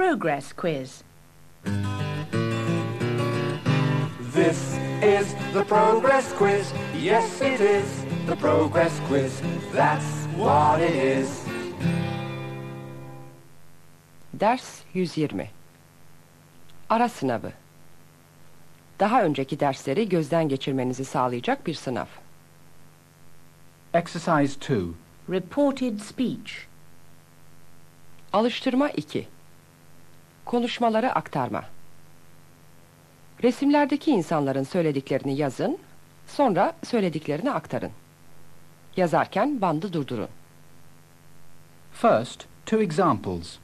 progress quiz. This is the progress quiz. Yes, it is the progress quiz. That's what it is. Ders 120 Ara sınavı Daha önceki dersleri gözden geçirmenizi sağlayacak bir sınav. Exercise 2. Reported speech. Alıştırma 2 Konuşmaları aktarma Resimlerdeki insanların söylediklerini yazın, sonra söylediklerini aktarın. Yazarken bandı durdurun. First, two examples.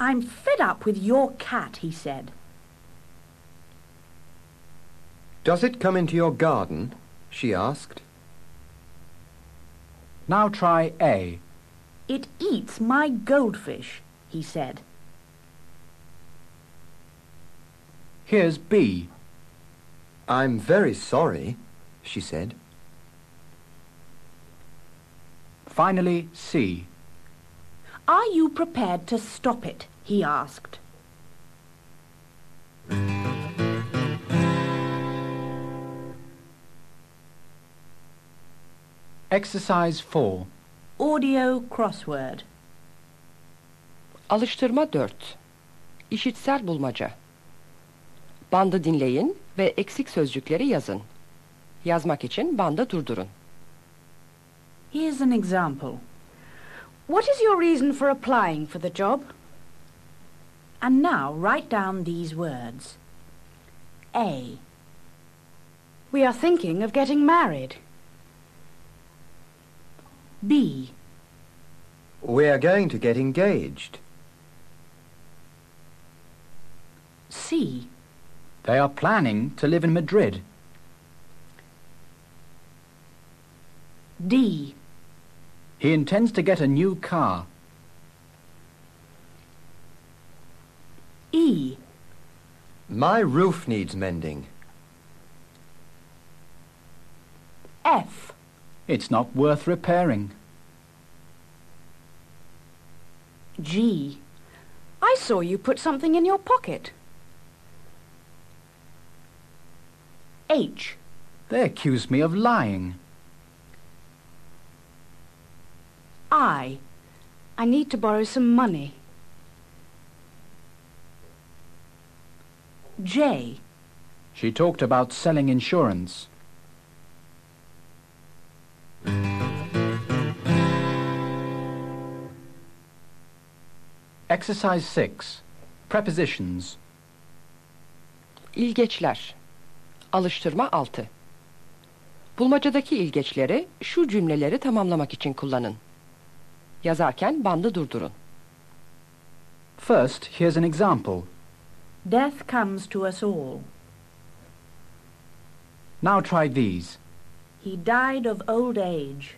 I'm fed up with your cat, he said. Does it come into your garden? she asked. Now try A. It eats my goldfish, he said. Here's B. I'm very sorry, she said. Finally, C. Are you prepared to stop it? he asked. Exercise 4. Audio crossword. Alıştırma 4 İşitsel bulmaca Bandı dinleyin ve eksik sözcükleri yazın. Yazmak için bandı durdurun. Here's an example. What is your reason for applying for the job? And now write down these words. A. We are thinking of getting married. B. We're going to get engaged. C. They are planning to live in Madrid. D. He intends to get a new car. E. My roof needs mending. F. It's not worth repairing. G. I saw you put something in your pocket. H. They accuse me of lying. I. I need to borrow some money. J. She talked about selling insurance. Exercise 6. Prepositions. İlgeçler Alıştırma 6 Bulmacadaki ilgeçleri şu cümleleri tamamlamak için kullanın. Yazarken bandı durdurun. First, here's an example. Death comes to us all. Now try these. He died of old age.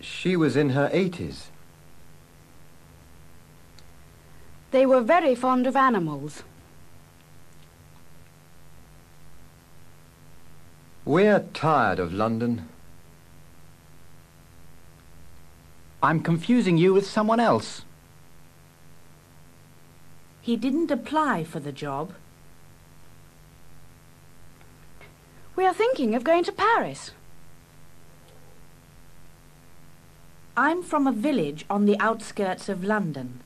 She was in her eighties. They were very fond of animals. We're tired of London. I'm confusing you with someone else. He didn't apply for the job. We are thinking of going to Paris. I'm from a village on the outskirts of London.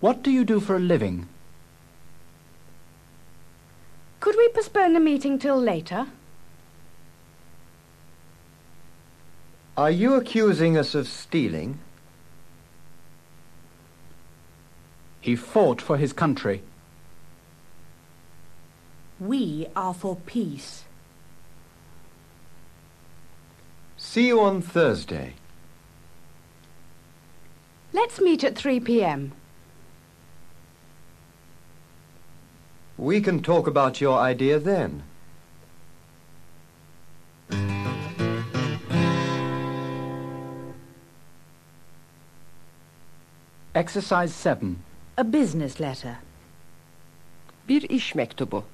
What do you do for a living? Could we postpone the meeting till later? Are you accusing us of stealing? He fought for his country. We are for peace. See you on Thursday. Let's meet at 3 p.m. We can talk about your idea then. Exercise 7. A business letter. Bir iş mektubu.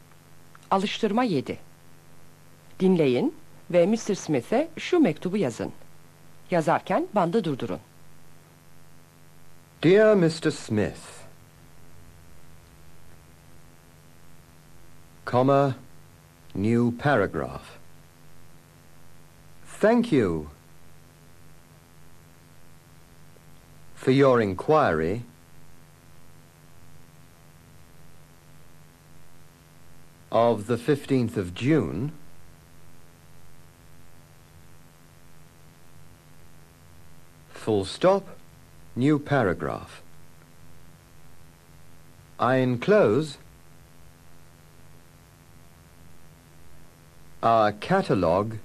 Alıştırma 7. Dinleyin ve Mr. Smith'e şu mektubu yazın. Yazarken bandı durdurun. Dear Mr. Smith, comma, new paragraph. Thank you for your inquiry of the 15th of June full stop new paragraph I enclose our catalogue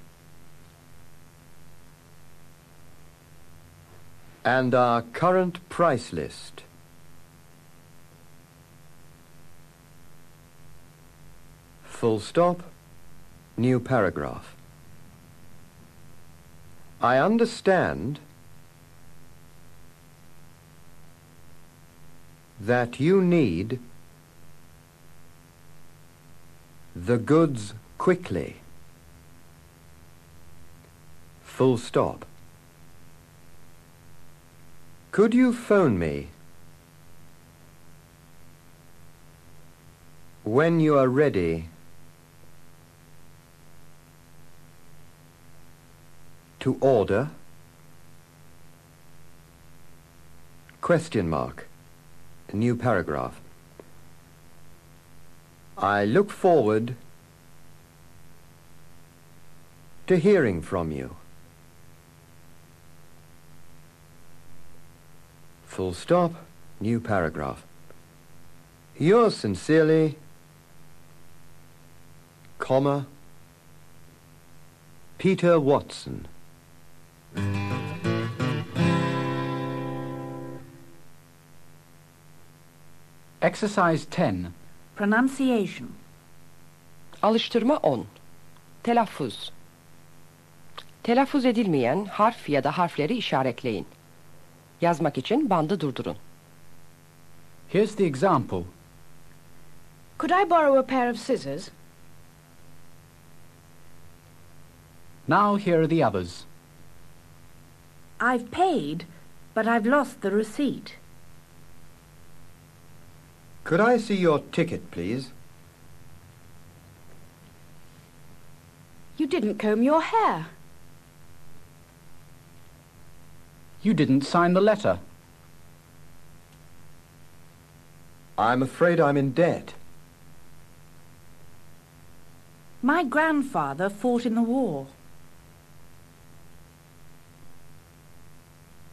and our current price list. Full stop, new paragraph. I understand that you need the goods quickly. Full stop. Could you phone me when you are ready to order? Question mark. New paragraph. I look forward to hearing from you. Full stop. New paragraph. Yours sincerely, comma, Peter Watson. Exercise 10. Pronunciation. Alıştırma 10. Telaffuz. Telaffuz edilmeyen harf ya da harfleri işaretleyin. Yazmak için bandı durdurun. Here's the example. Could I borrow a pair of scissors? Now here are the others. I've paid, but I've lost the receipt. Could I see your ticket, please? You didn't comb your hair. You didn't sign the letter. I'm afraid I'm in debt. My grandfather fought in the war.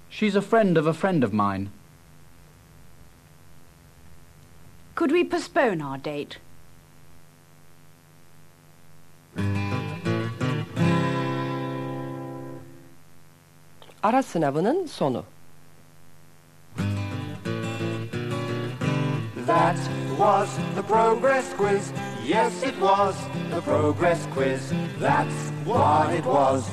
She's a friend of a friend of mine. Could we postpone our date? Ara sınavının sonu. That was the progress quiz. Yes, it was the progress quiz. That's what it was.